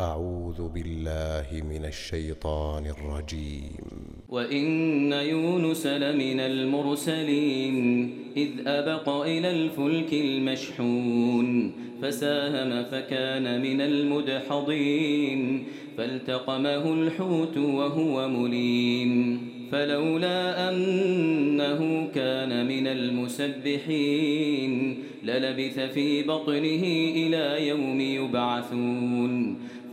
أعوذ بالله من الشيطان الرجيم. وإن يونس لمن المرسلين إذ أبق إلى الفلك المشحون فساهم فكان من المدحضين فالتقمه الحوت وهو مليم فلولا أنه كان من المسبحين للبث في بطنه إلى يوم يبعثون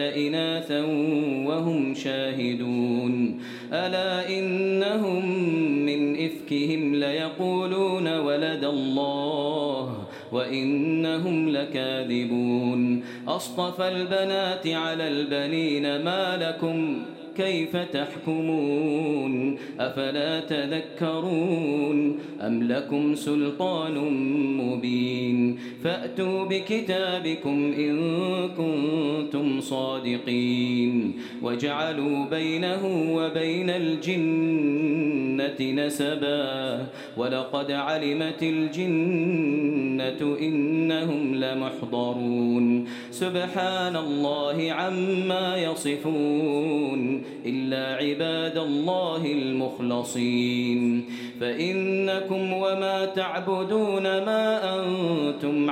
إناثا وهم شاهدون. ألا إنهم من إفكهم ليقولون ولد الله وإنهم لكاذبون. أصطفى البنات على البنين ما لكم كيف تحكمون؟ أفلا تذكرون أم لكم سلطان مبين؟ فأتوا بكتابكم إن كنتم صادقين وجعلوا بينه وبين الجنة نسبا ولقد علمت الجنة إنهم لمحضرون سبحان الله عما يصفون إلا عباد الله المخلصين فإنكم وما تعبدون ما أنتم